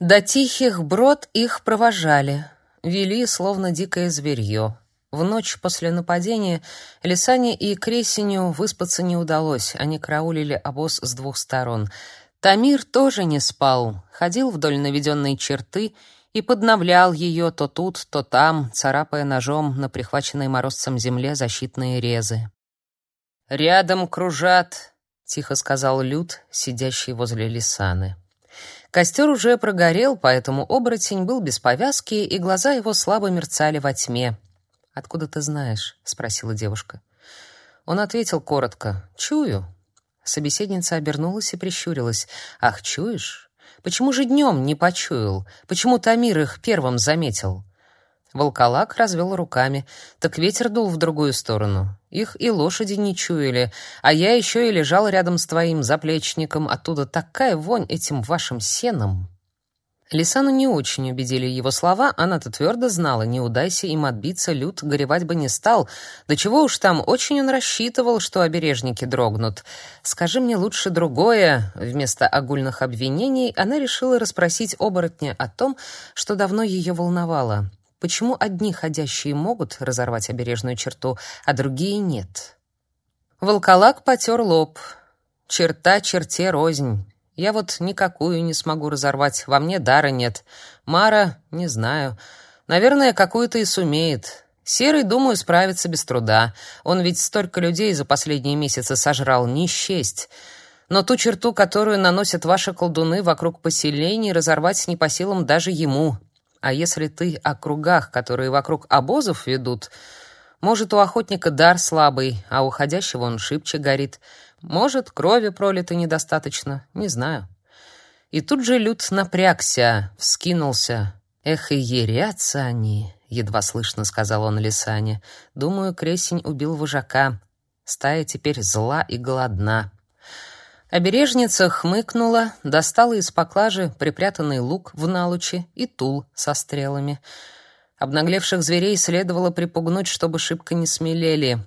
До тихих брод их провожали, вели словно дикое зверье. В ночь после нападения Лисане и Кресеню выспаться не удалось, они караулили обоз с двух сторон. Тамир тоже не спал, ходил вдоль наведенной черты и подновлял ее то тут, то там, царапая ножом на прихваченной морозцем земле защитные резы. «Рядом кружат», — тихо сказал Люд, сидящий возле Лисаны. Костер уже прогорел, поэтому оборотень был без повязки, и глаза его слабо мерцали во тьме. «Откуда ты знаешь?» — спросила девушка. Он ответил коротко. «Чую». Собеседница обернулась и прищурилась. «Ах, чуешь? Почему же днем не почуял? Почему Тамир их первым заметил?» Волколак развел руками. Так ветер дул в другую сторону. Их и лошади не чуяли, а я еще и лежал рядом с твоим заплечником. Оттуда такая вонь этим вашим сеном. Лисану не очень убедили его слова, она-то твердо знала, не удайся им отбиться, Люд горевать бы не стал. Да чего уж там, очень он рассчитывал, что обережники дрогнут. «Скажи мне лучше другое». Вместо огульных обвинений она решила расспросить оборотня о том, что давно ее волновало. Почему одни ходящие могут разорвать обережную черту, а другие нет? Волколак потер лоб. Черта черте рознь. Я вот никакую не смогу разорвать, во мне дара нет. Мара, не знаю. Наверное, какую-то и сумеет. Серый, думаю, справится без труда. Он ведь столько людей за последние месяцы сожрал, не счесть. Но ту черту, которую наносят ваши колдуны вокруг поселений, разорвать не по силам даже ему. А если ты о кругах, которые вокруг обозов ведут, может, у охотника дар слабый, а у ходящего он шибче горит. Может, крови пролито недостаточно, не знаю. И тут же Люд напрягся, вскинулся. Эх, и ерятся они, едва слышно сказал он Лисане. Думаю, кресень убил вожака. Стая теперь зла и голодна. Обережница хмыкнула, достала из поклажи припрятанный лук в налуче и тул со стрелами. Обнаглевших зверей следовало припугнуть, чтобы шибко не смелели.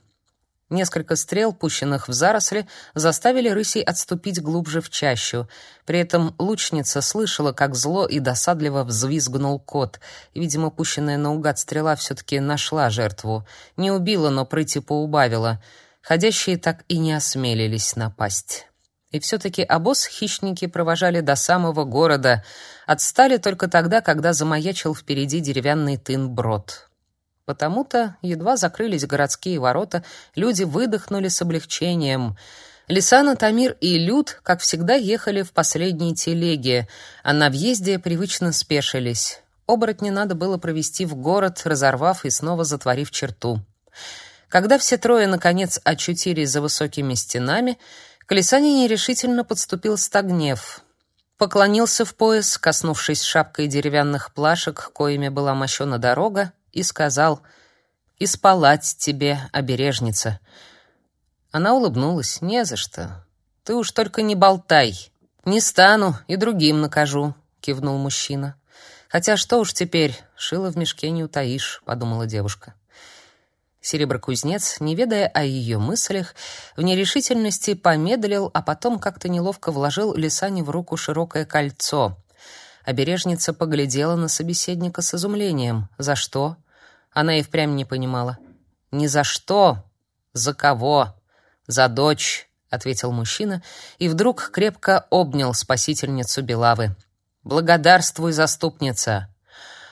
Несколько стрел, пущенных в заросли, заставили рысей отступить глубже в чащу. При этом лучница слышала, как зло и досадливо взвизгнул кот. Видимо, пущенная наугад стрела все-таки нашла жертву. Не убила, но прыти поубавила. Ходящие так и не осмелились напасть. И все-таки обоз хищники провожали до самого города, отстали только тогда, когда замаячил впереди деревянный тын-брод. Потому-то, едва закрылись городские ворота, люди выдохнули с облегчением. Лисана, Тамир и Люд, как всегда, ехали в последней телеге, а на въезде привычно спешились. Оборотни надо было провести в город, разорвав и снова затворив черту. Когда все трое, наконец, очутились за высокими стенами, к Лисане нерешительно подступил Стагнев. Поклонился в пояс, коснувшись шапкой деревянных плашек, коими была мощена дорога, и сказал «И тебе, обережница». Она улыбнулась. «Не за что. Ты уж только не болтай. Не стану и другим накажу», — кивнул мужчина. «Хотя что уж теперь, шило в мешке не утаишь», — подумала девушка. Сереброкузнец, не ведая о ее мыслях, в нерешительности помедлил, а потом как-то неловко вложил Лисане в руку широкое кольцо. Обережница поглядела на собеседника с изумлением. За что? Она и впрямь не понимала. «Ни за что! За кого? За дочь!» — ответил мужчина и вдруг крепко обнял спасительницу Белавы. «Благодарствуй, заступница!»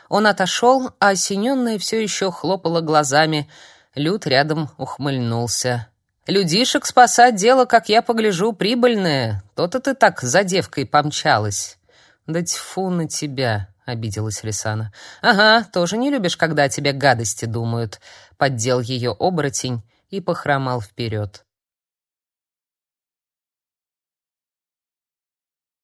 Он отошел, а осененная все еще хлопала глазами — Люд рядом ухмыльнулся. «Людишек спасать дело, как я погляжу, прибыльное. То-то ты так за девкой помчалась». «Да тьфу на тебя», — обиделась Лисана. «Ага, тоже не любишь, когда о тебе гадости думают», — поддел ее оборотень и похромал вперед.